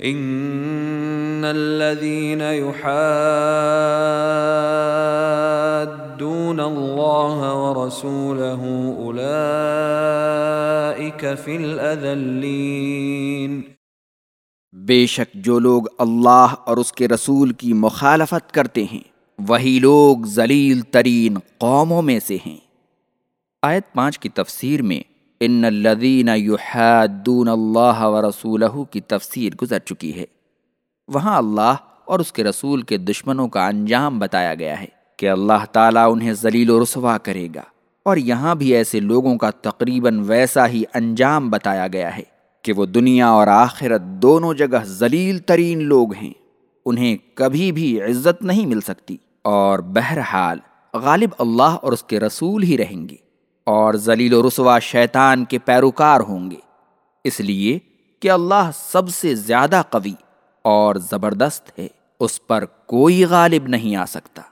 ان الذين يحادون الله ورسوله اولئك في الاذلين بے شک جو لوگ اللہ اور اس کے رسول کی مخالفت کرتے ہیں، وہی لوگ ذلیل ترین قوموں میں سے ہیں۔ آیت پانچ کی تفسیر میں ان الذین یحادون اللہ و رسولہ کی تفسیر گزر چکی ہے۔ وہاں اللہ اور اس کے رسول کے دشمنوں کا انجام بتایا گیا ہے کہ اللہ تعالیٰ انہیں ذلیل و رسوا کرے گا۔ اور یہاں بھی ایسے لوگوں کا تقریباً ویسا ہی انجام بتایا گیا ہے کہ وہ دنیا اور آخرت دونوں جگہ ذلیل ترین لوگ ہیں۔ انہیں کبھی بھی عزت نہیں مل سکتی اور بہرحال غالب اللہ اور اس کے رسول ہی رہیں گے۔ اور ذلیل و رسوا شیطان کے پیروکار ہوں گے۔ اس لیے کہ اللہ سب سے زیادہ قوی اور زبردست ہے، اس پر کوئی غالب نہیں آ سکتا۔